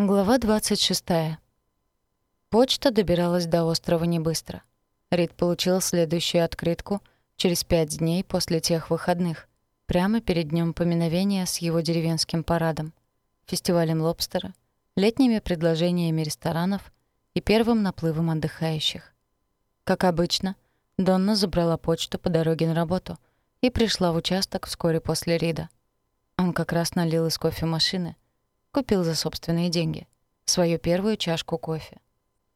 Глава 26. Почта добиралась до острова не быстро. Рид получил следующую открытку через пять дней после тех выходных, прямо перед днем поминовения с его деревенским парадом, фестивалем лобстера, летними предложениями ресторанов и первым наплывом отдыхающих. Как обычно, Донна забрала почту по дороге на работу и пришла в участок вскоре после Рида. Он как раз налил из кофемашины — Купил за собственные деньги. Свою первую чашку кофе.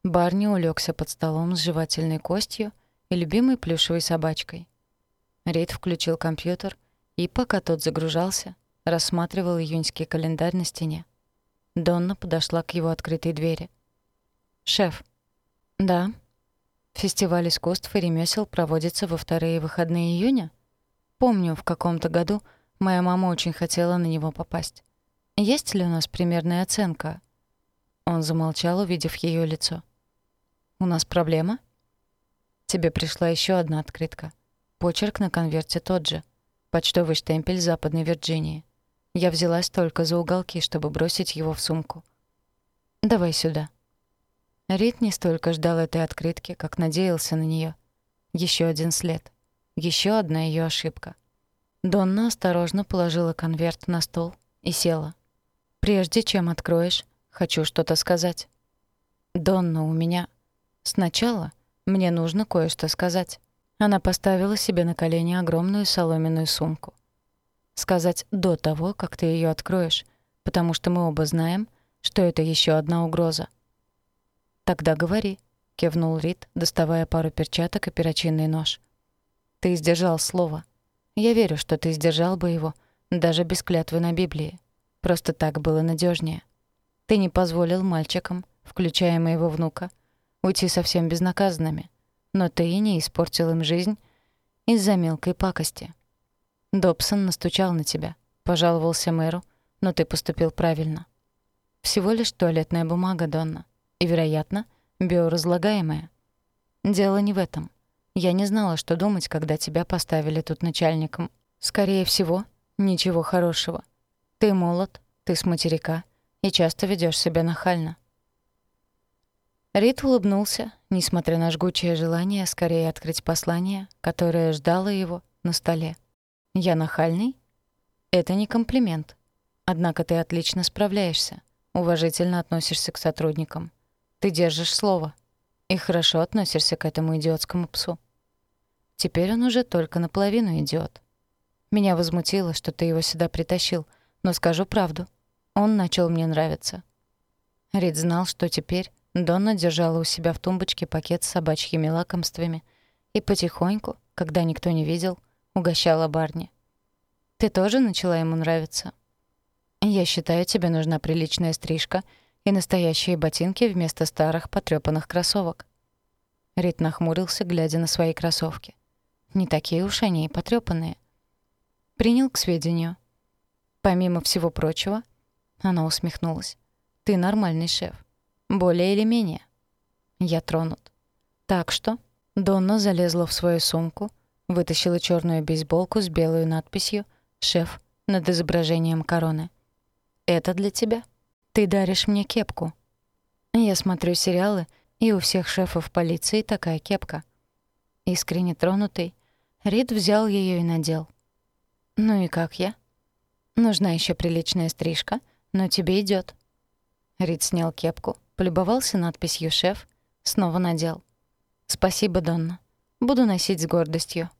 Барни улегся под столом с жевательной костью и любимой плюшевой собачкой. Рейд включил компьютер и, пока тот загружался, рассматривал июньский календарь на стене. Донна подошла к его открытой двери. «Шеф». «Да». Фестиваль искусств и ремесел проводится во вторые выходные июня? Помню, в каком-то году моя мама очень хотела на него попасть. Есть ли у нас примерная оценка?» Он замолчал, увидев ее лицо. «У нас проблема?» «Тебе пришла еще одна открытка. Почерк на конверте тот же. Почтовый штемпель Западной Вирджинии. Я взялась только за уголки, чтобы бросить его в сумку. Давай сюда». Рид не столько ждал этой открытки, как надеялся на нее. Еще один след. Еще одна ее ошибка. Донна осторожно положила конверт на стол и села. Прежде чем откроешь, хочу что-то сказать. Донна, у меня... Сначала мне нужно кое-что сказать. Она поставила себе на колени огромную соломенную сумку. Сказать до того, как ты ее откроешь, потому что мы оба знаем, что это еще одна угроза. «Тогда говори», — кивнул Рид, доставая пару перчаток и перочинный нож. «Ты сдержал слово. Я верю, что ты сдержал бы его, даже без клятвы на Библии. Просто так было надежнее. Ты не позволил мальчикам, включая моего внука, уйти совсем безнаказанными, но ты и не испортил им жизнь из-за мелкой пакости. Добсон настучал на тебя, пожаловался мэру, но ты поступил правильно. Всего лишь туалетная бумага, Донна, и, вероятно, биоразлагаемая. Дело не в этом. Я не знала, что думать, когда тебя поставили тут начальником. Скорее всего, ничего хорошего. Ты молод, ты с материка и часто ведёшь себя нахально. Рит улыбнулся, несмотря на жгучее желание скорее открыть послание, которое ждало его на столе. «Я нахальный?» «Это не комплимент. Однако ты отлично справляешься, уважительно относишься к сотрудникам. Ты держишь слово и хорошо относишься к этому идиотскому псу. Теперь он уже только наполовину идиот. Меня возмутило, что ты его сюда притащил — но скажу правду. Он начал мне нравиться. Рид знал, что теперь Донна держала у себя в тумбочке пакет с собачьими лакомствами и потихоньку, когда никто не видел, угощала Барни. «Ты тоже начала ему нравиться?» «Я считаю, тебе нужна приличная стрижка и настоящие ботинки вместо старых потрёпанных кроссовок». Рид нахмурился, глядя на свои кроссовки. «Не такие уж они и потрёпанные». Принял к сведению. Помимо всего прочего, она усмехнулась. Ты нормальный шеф. Более или менее. Я тронут. Так что Донна залезла в свою сумку, вытащила черную бейсболку с белой надписью «Шеф» над изображением короны. «Это для тебя. Ты даришь мне кепку». Я смотрю сериалы, и у всех шефов полиции такая кепка. Искренне тронутый, Рид взял ее и надел. «Ну и как я?» Нужна еще приличная стрижка, но тебе идет. Рид снял кепку, полюбовался надписью «Шеф», снова надел. «Спасибо, Донна. Буду носить с гордостью.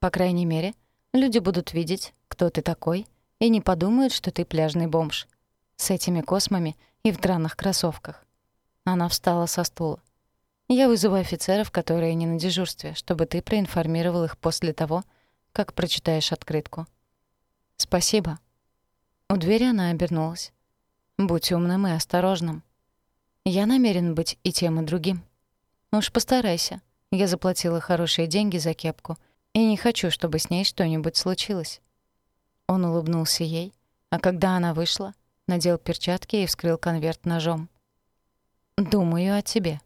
По крайней мере, люди будут видеть, кто ты такой, и не подумают, что ты пляжный бомж. С этими космами и в драных кроссовках». Она встала со стула. «Я вызову офицеров, которые не на дежурстве, чтобы ты проинформировал их после того, как прочитаешь открытку. «Спасибо». У двери она обернулась. «Будь умным и осторожным. Я намерен быть и тем, и другим. Уж постарайся. Я заплатила хорошие деньги за кепку, и не хочу, чтобы с ней что-нибудь случилось». Он улыбнулся ей, а когда она вышла, надел перчатки и вскрыл конверт ножом. «Думаю о тебе».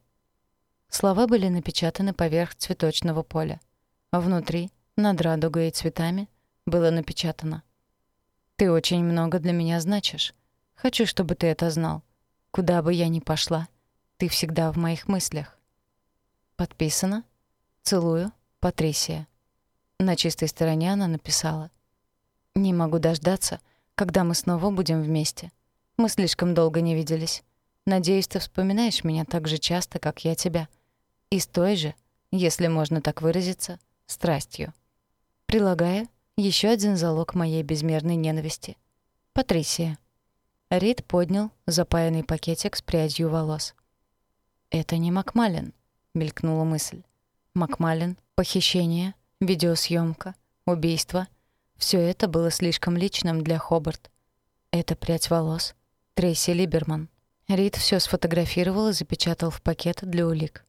Слова были напечатаны поверх цветочного поля. Внутри, над радугой и цветами, было напечатано ты очень много для меня значишь. Хочу, чтобы ты это знал. Куда бы я ни пошла, ты всегда в моих мыслях. Подписано. Целую. Патрисия. На чистой стороне она написала. «Не могу дождаться, когда мы снова будем вместе. Мы слишком долго не виделись. Надеюсь, ты вспоминаешь меня так же часто, как я тебя. И с той же, если можно так выразиться, страстью. Прилагаю еще один залог моей безмерной ненависти. Патрисия. Рид поднял запаянный пакетик с прядью волос. «Это не Макмалин», — мелькнула мысль. «Макмалин, похищение, видеосъемка, убийство — все это было слишком личным для Хобарт. Это прядь волос. Трейси Либерман. Рид все сфотографировал и запечатал в пакет для улик.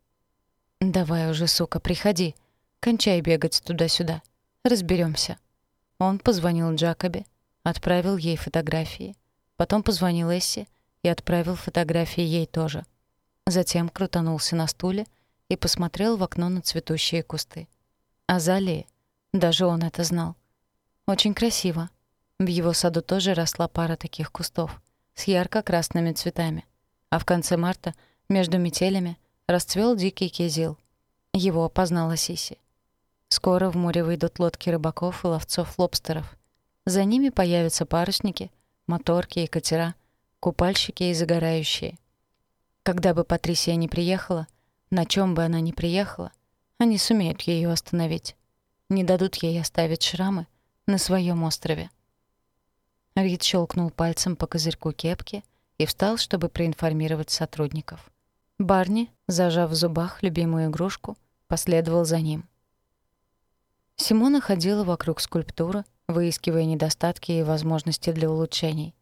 «Давай уже, сука, приходи. Кончай бегать туда-сюда. Разберемся. Он позвонил Джакобе, отправил ей фотографии. Потом позвонил Эсси и отправил фотографии ей тоже. Затем крутанулся на стуле и посмотрел в окно на цветущие кусты. Азалии. Даже он это знал. Очень красиво. В его саду тоже росла пара таких кустов с ярко-красными цветами а в конце марта между метелями расцвел дикий кизил. Его опознала Сиси. Скоро в море выйдут лодки рыбаков и ловцов лобстеров. За ними появятся парусники, моторки и катера, купальщики и загорающие. Когда бы Патрисия не приехала, на чем бы она ни приехала, они сумеют ее остановить. Не дадут ей оставить шрамы на своем острове. Рид щелкнул пальцем по козырьку кепки — и встал, чтобы проинформировать сотрудников. Барни, зажав в зубах любимую игрушку, последовал за ним. Симона ходила вокруг скульптуры, выискивая недостатки и возможности для улучшений.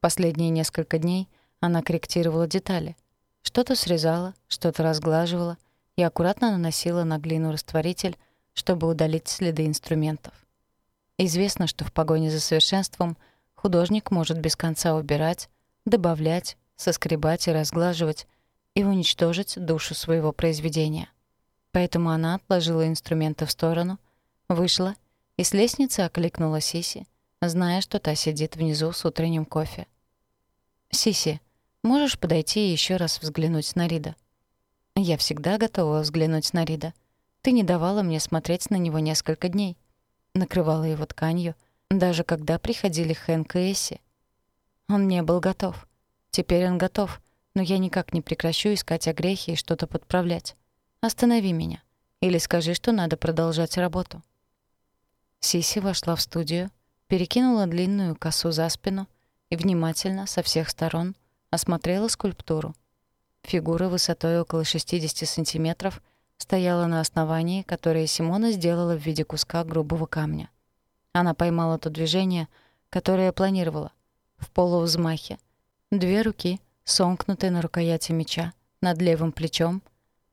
Последние несколько дней она корректировала детали. Что-то срезала, что-то разглаживала и аккуратно наносила на глину растворитель, чтобы удалить следы инструментов. Известно, что в погоне за совершенством художник может без конца убирать, добавлять, соскребать и разглаживать, и уничтожить душу своего произведения. Поэтому она отложила инструменты в сторону, вышла и с лестницы окликнула Сиси, зная, что та сидит внизу с утренним кофе. «Сиси, можешь подойти и еще раз взглянуть на Рида?» «Я всегда готова взглянуть на Рида. Ты не давала мне смотреть на него несколько дней. Накрывала его тканью, даже когда приходили Хэнк и Эсси. Он не был готов. Теперь он готов, но я никак не прекращу искать огрехи и что-то подправлять. Останови меня. Или скажи, что надо продолжать работу». Сиси вошла в студию, перекинула длинную косу за спину и внимательно, со всех сторон, осмотрела скульптуру. Фигура высотой около 60 сантиметров стояла на основании, которое Симона сделала в виде куска грубого камня. Она поймала то движение, которое планировала, в полувзмахе. Две руки, сомкнутые на рукояти меча, над левым плечом,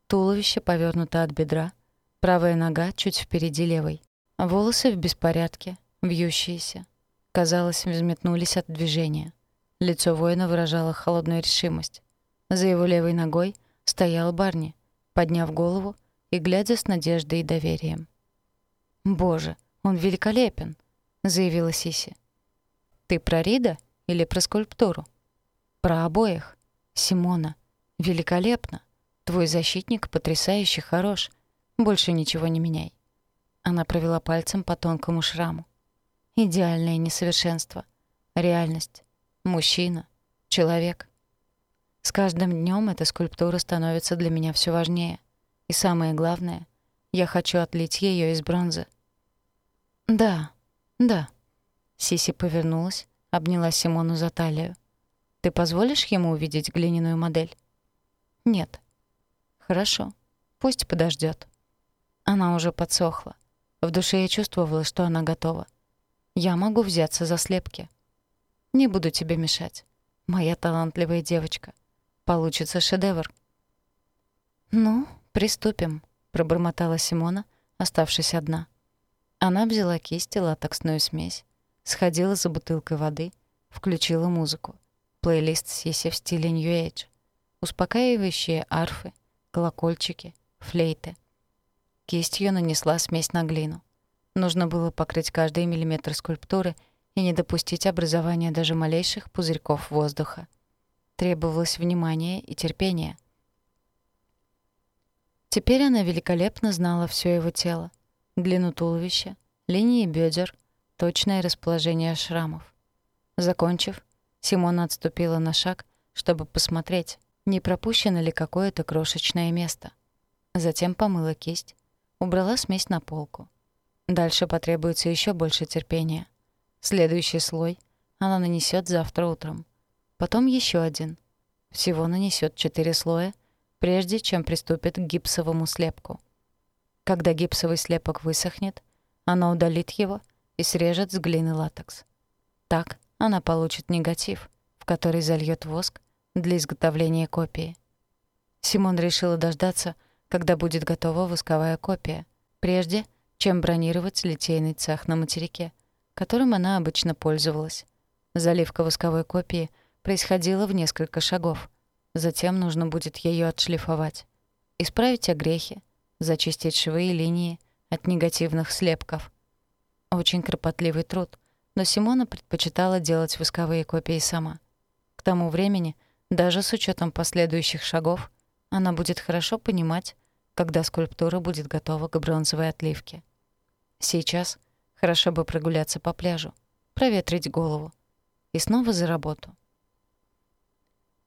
туловище повернуто от бедра, правая нога чуть впереди левой. Волосы в беспорядке, вьющиеся. Казалось, взметнулись от движения. Лицо воина выражало холодную решимость. За его левой ногой стоял Барни, подняв голову и глядя с надеждой и доверием. «Боже, он великолепен!» — заявила Сиси. «Ты про Рида?» Или про скульптуру? Про обоих. Симона. Великолепно. Твой защитник потрясающе хорош. Больше ничего не меняй. Она провела пальцем по тонкому шраму. Идеальное несовершенство. Реальность. Мужчина. Человек. С каждым днем эта скульптура становится для меня все важнее. И самое главное, я хочу отлить ее из бронзы. Да, да. Сиси повернулась, обняла Симону за талию. «Ты позволишь ему увидеть глиняную модель?» «Нет». «Хорошо. Пусть подождет. Она уже подсохла. В душе я чувствовала, что она готова. Я могу взяться за слепки. Не буду тебе мешать. Моя талантливая девочка. Получится шедевр. «Ну, приступим», — пробормотала Симона, оставшись одна. Она взяла кисть и латексную смесь, Сходила за бутылкой воды, включила музыку. Плейлист Сиси в стиле New Age. Успокаивающие арфы, колокольчики, флейты. Кистью нанесла смесь на глину. Нужно было покрыть каждый миллиметр скульптуры и не допустить образования даже малейших пузырьков воздуха. требовалось внимание и терпение. Теперь она великолепно знала все его тело. Длину туловища, линии бедер, точное расположение шрамов. Закончив, Симона отступила на шаг, чтобы посмотреть, не пропущено ли какое-то крошечное место. Затем помыла кисть, убрала смесь на полку. Дальше потребуется еще больше терпения. Следующий слой она нанесет завтра утром. Потом еще один. Всего нанесет четыре слоя, прежде чем приступит к гипсовому слепку. Когда гипсовый слепок высохнет, она удалит его и срежет с глины латекс. Так она получит негатив, в который зальет воск для изготовления копии. Симон решила дождаться, когда будет готова восковая копия, прежде — чем бронировать литейный цех на материке, которым она обычно пользовалась. Заливка восковой копии происходила в несколько шагов. Затем нужно будет ее отшлифовать, исправить огрехи, зачистить швы и линии от негативных слепков. Очень кропотливый труд, но Симона предпочитала делать восковые копии сама. К тому времени, даже с учетом последующих шагов, она будет хорошо понимать, когда скульптура будет готова к бронзовой отливке. Сейчас хорошо бы прогуляться по пляжу, проветрить голову. И снова за работу.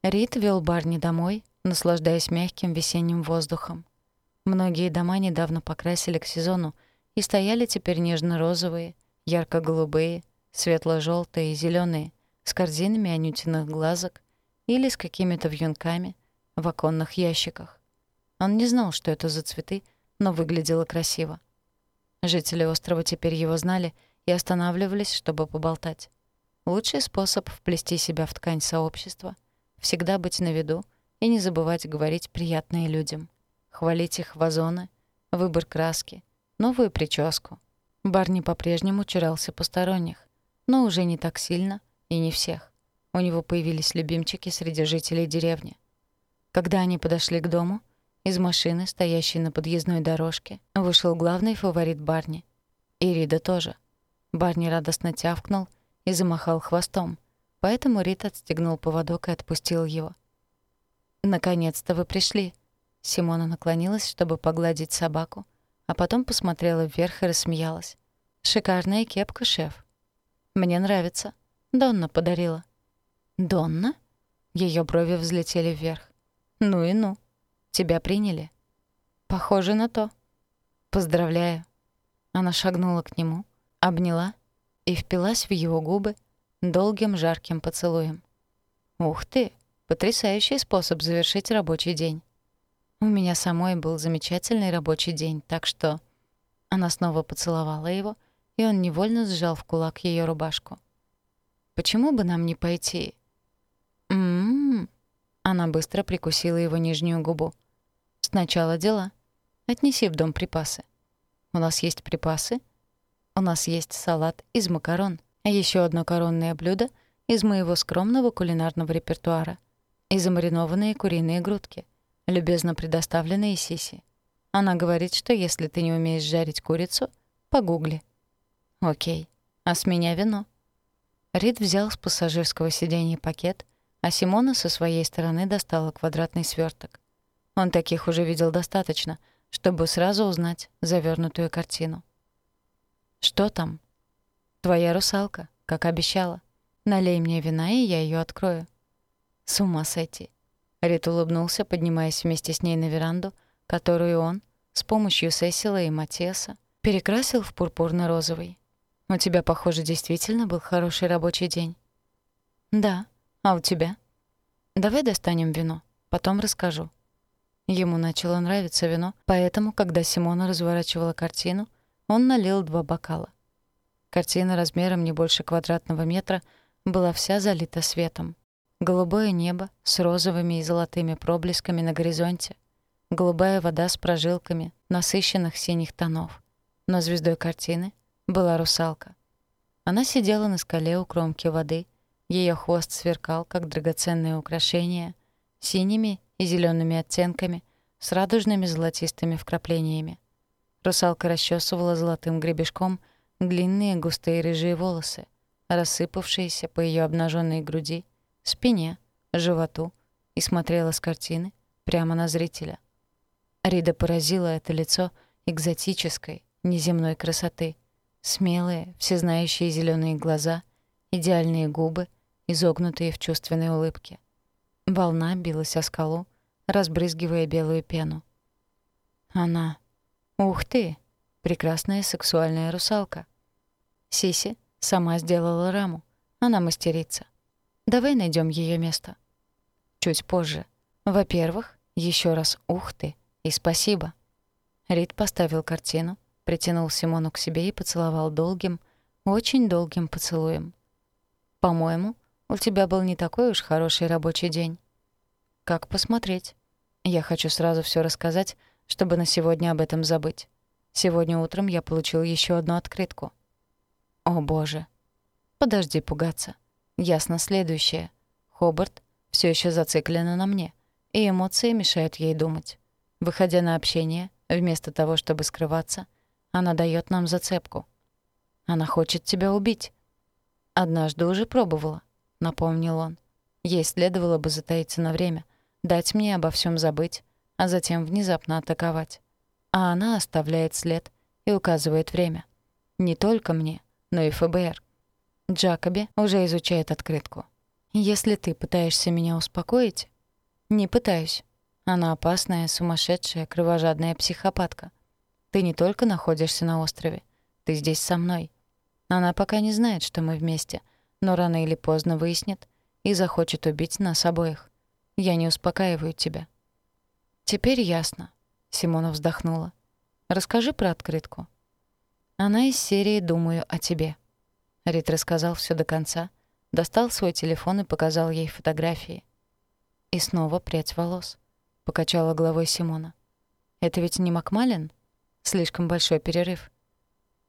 Рид вел Барни домой, наслаждаясь мягким весенним воздухом. Многие дома недавно покрасили к сезону и стояли теперь нежно-розовые, ярко-голубые, светло желтые и зеленые, с корзинами анютиных глазок или с какими-то вьюнками в оконных ящиках. Он не знал, что это за цветы, но выглядело красиво. Жители острова теперь его знали и останавливались, чтобы поболтать. Лучший способ вплести себя в ткань сообщества — всегда быть на виду и не забывать говорить приятное людям, хвалить их вазоны, выбор краски, новую прическу. Барни по-прежнему чурался посторонних, но уже не так сильно и не всех. У него появились любимчики среди жителей деревни. Когда они подошли к дому, из машины, стоящей на подъездной дорожке, вышел главный фаворит Барни. И Рида тоже. Барни радостно тявкнул и замахал хвостом, поэтому Рид отстегнул поводок и отпустил его. «Наконец-то вы пришли!» Симона наклонилась, чтобы погладить собаку, а потом посмотрела вверх и рассмеялась. «Шикарная кепка, шеф!» «Мне нравится. Донна подарила». «Донна?» Ее брови взлетели вверх. «Ну и ну!» Тебя приняли?» «Похоже на то». «Поздравляю». Она шагнула к нему, обняла и впилась в его губы долгим жарким поцелуем. «Ух ты! Потрясающий способ завершить рабочий день. У меня самой был замечательный рабочий день, так что...» Она снова поцеловала его, и он невольно сжал в кулак ее рубашку. «Почему бы нам не пойти?» «М-м-м...» Она быстро прикусила его нижнюю губу. «Сначала дела. Отнеси в дом припасы. У нас есть припасы? У нас есть салат из макарон, а еще одно коронное блюдо из моего скромного кулинарного репертуара и замаринованные куриные грудки, любезно предоставленные Сиси. Она говорит, что если ты не умеешь жарить курицу, погугли. Окей. А с меня вино. Рид взял с пассажирского сиденья пакет, а Симона со своей стороны достала квадратный сверток. Он таких уже видел достаточно, чтобы сразу узнать завернутую картину. «Что там?» «Твоя русалка, как обещала. Налей мне вина, и я ее открою». «С ума сойти». Рит улыбнулся, поднимаясь вместе с ней на веранду, которую он, с помощью Сесила и Матеса, перекрасил в пурпурно-розовый. «У тебя, похоже, действительно был хороший рабочий день». «Да», а у тебя? Давай достанем вино, потом расскажу. Ему начало нравиться вино, поэтому, когда Симона разворачивала картину, он налил два бокала. Картина размером не больше квадратного метра была вся залита светом. Голубое небо с розовыми и золотыми проблесками на горизонте, голубая вода с прожилками насыщенных синих тонов. Но звездой картины была русалка. Она сидела на скале у кромки воды — ее хвост сверкал, как драгоценное украшение, синими и зелеными оттенками, с радужными золотистыми вкраплениями. Русалка расчесывала золотым гребешком длинные густые рыжие волосы, рассыпавшиеся по ее обнаженной груди, спине, животу и смотрела с картины прямо на зрителя. Рида поразила это лицо экзотической, неземной красоты. Смелые, всезнающие зеленые глаза, идеальные губы, изогнутые в чувственной улыбке. Волна билась о скалу, разбрызгивая белую пену. Она. Ух ты! Прекрасная сексуальная русалка. Сиси сама сделала раму. Она мастерица. Давай найдем ее место. Чуть позже. Во-первых, еще раз ух ты и спасибо. Рид поставил картину, притянул Симону к себе и поцеловал долгим, очень долгим поцелуем. «По-моему, у тебя был не такой уж хороший рабочий день». «Как посмотреть?» «Я хочу сразу все рассказать, чтобы на сегодня об этом забыть. Сегодня утром я получил еще одну открытку». «О, боже!» «Подожди пугаться. Ясно следующее. Хобарт все еще зациклена на мне, и эмоции мешают ей думать. Выходя на общение, вместо того, чтобы скрываться, она дает нам зацепку. Она хочет тебя убить. Однажды уже пробовала, напомнил он. Ей следовало бы затаиться на время, дать мне обо всем забыть, а затем внезапно атаковать. А она оставляет след и указывает время. Не только мне, но и ФБР. Джакоби уже изучает открытку. Если ты пытаешься меня успокоить... Не пытаюсь. Она опасная, сумасшедшая, кровожадная психопатка. Ты не только находишься на острове, ты здесь со мной. Она пока не знает, что мы вместе, но рано или поздно выяснит и захочет убить нас обоих. Я не успокаиваю тебя. Теперь ясно. Симона вздохнула. Расскажи про открытку. Она из серии «Думаю о тебе». Рит рассказал все до конца, достал свой телефон и показал ей фотографии. И снова прядь волос покачала головой Симона. Это ведь не Макмалин? Слишком большой перерыв.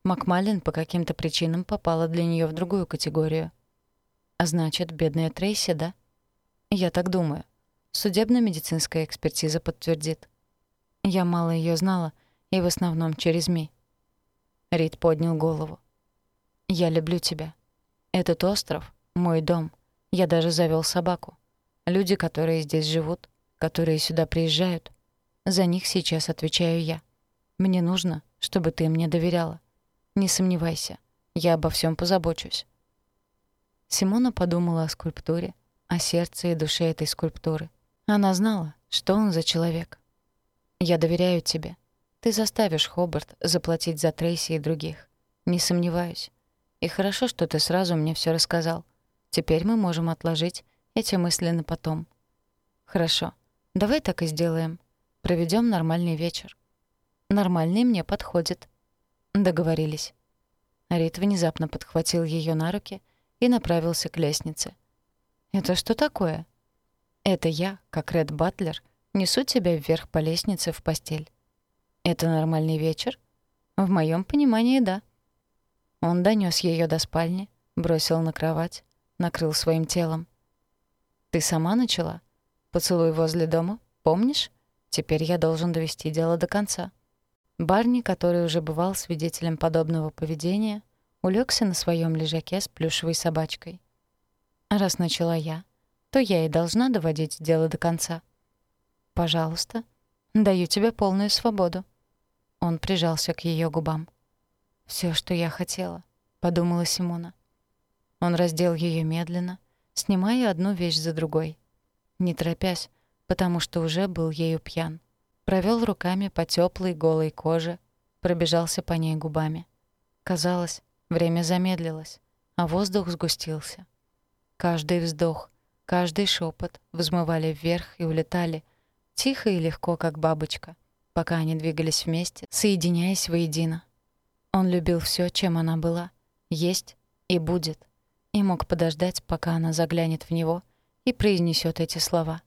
Макмалин по каким-то причинам попала для нее в другую категорию. А значит, бедная Трейси, да? Я так думаю. Судебно-медицинская экспертиза подтвердит. Я мало ее знала, и в основном через Ми. Рид поднял голову. «Я люблю тебя. Этот остров — мой дом. Я даже завел собаку. Люди, которые здесь живут, которые сюда приезжают. За них сейчас отвечаю я. Мне нужно, чтобы ты мне доверяла. Не сомневайся, я обо всем позабочусь». Симона подумала о скульптуре, о сердце и душе этой скульптуры. Она знала, что он за человек. «Я доверяю тебе. Ты заставишь Хобарт заплатить за Трейси и других. Не сомневаюсь. И хорошо, что ты сразу мне все рассказал. Теперь мы можем отложить эти мысли на потом. Хорошо. Давай так и сделаем. Проведем нормальный вечер. Нормальный мне подходит. Договорились. Рит внезапно подхватил ее на руки и направился к лестнице. «Это что такое?» «Это я, как Ред Батлер, несу тебя вверх по лестнице в постель». «Это нормальный вечер?» «В моем понимании, да». Он донес ее до спальни, бросил на кровать, накрыл своим телом. «Ты сама начала?» Поцелуй возле дома, помнишь? Теперь я должен довести дело до конца. Барни, который уже бывал свидетелем подобного поведения, улегся на своем лежаке с плюшевой собачкой. Раз начала я, то я и должна доводить дело до конца. Пожалуйста, даю тебе полную свободу. Он прижался к ее губам. Все, что я хотела, подумала Симона. Он раздел ее медленно, снимая одну вещь за другой не торопясь, потому что уже был ею пьян. Провел руками по теплой голой коже, пробежался по ней губами. Казалось, время замедлилось, а воздух сгустился. Каждый вздох, каждый шепот взмывали вверх и улетали, тихо и легко, как бабочка, пока они двигались вместе, соединяясь воедино. Он любил все, чем она была, есть и будет, и мог подождать, пока она заглянет в него — и произнесет эти слова.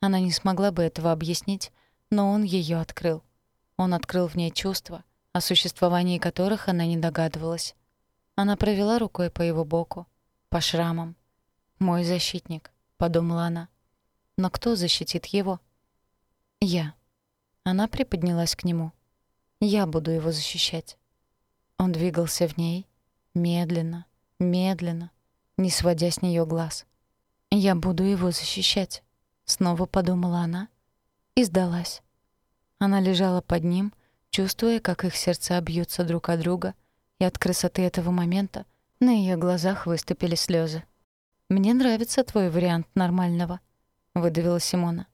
Она не смогла бы этого объяснить, но он ее открыл. Он открыл в ней чувства, о существовании которых она не догадывалась. Она провела рукой по его боку, по шрамам. «Мой защитник», — подумала она. «Но кто защитит его?» «Я». Она приподнялась к нему. «Я буду его защищать». Он двигался в ней, медленно, медленно, не сводя с нее глаз. Я буду его защищать, снова подумала она и сдалась. Она лежала под ним, чувствуя, как их сердца бьются друг о друга, и от красоты этого момента на ее глазах выступили слезы. «Мне нравится твой вариант нормального», — выдавила Симона.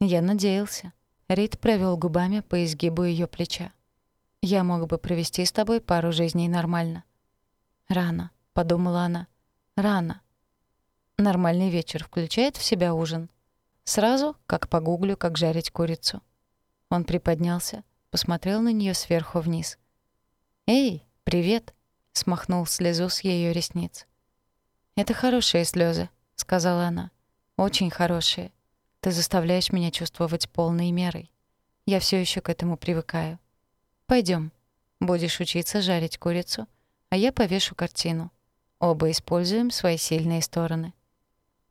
«Я надеялся». Рид провел губами по изгибу ее плеча. «Я мог бы провести с тобой пару жизней нормально». «Рано», — подумала она. «Рано». Нормальный вечер включает в себя ужин. Сразу, как погуглю, как жарить курицу. Он приподнялся, посмотрел на нее сверху вниз. «Эй, привет!» — смахнул слезу с ее ресниц. «Это хорошие слезы, сказала она. «Очень хорошие. Ты заставляешь меня чувствовать полной мерой. Я все еще к этому привыкаю. Пойдем. Будешь учиться жарить курицу, а я повешу картину. Оба используем свои сильные стороны.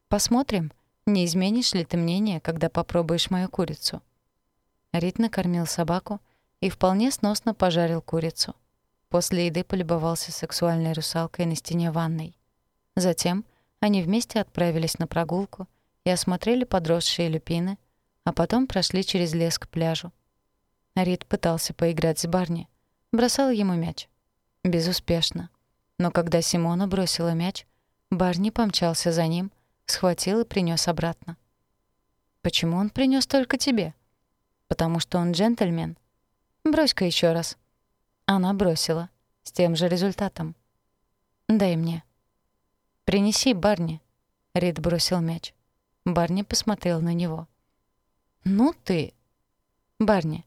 Посмотрим, не изменишь ли ты мнение, когда попробуешь мою курицу. Рит накормил собаку и вполне сносно пожарил курицу. После еды полюбовался сексуальной русалкой на стене ванной. Затем они вместе отправились на прогулку и осмотрели подросшие люпины, а потом прошли через лес к пляжу. Рид пытался поиграть с Барни, бросал ему мяч. Безуспешно. Но когда Симона бросила мяч, Барни помчался за ним, схватил и принес обратно. «Почему он принес только тебе?» «Потому что он джентльмен». «Брось-ка еще раз». Она бросила. С тем же результатом. «Дай мне». «Принеси, Барни». Рид бросил мяч. Барни посмотрел на него. «Ну ты...» «Барни».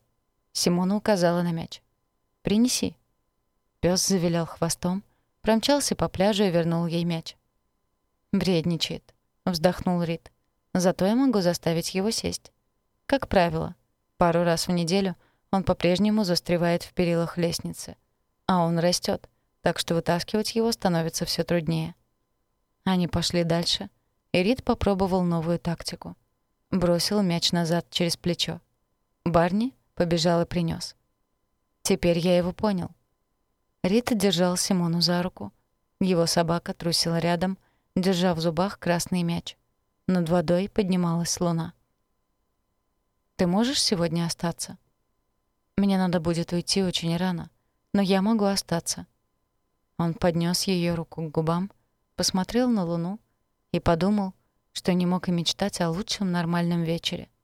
Симона указала на мяч. «Принеси». Пёс завилял хвостом, промчался по пляжу и вернул ей мяч. «Бредничает», — вздохнул Рид. «Зато я могу заставить его сесть. Как правило, пару раз в неделю он по-прежнему застревает в перилах лестницы. А он растет, так что вытаскивать его становится все труднее». Они пошли дальше, и Рид попробовал новую тактику. Бросил мяч назад через плечо. Барни побежал и принес. Теперь я его понял. Рид держал Симону за руку. Его собака трусила рядом — держа в зубах красный мяч. Над водой поднималась луна. «Ты можешь сегодня остаться?» «Мне надо будет уйти очень рано, но я могу остаться». Он поднес ее руку к губам, посмотрел на луну и подумал, что не мог и мечтать о лучшем нормальном вечере —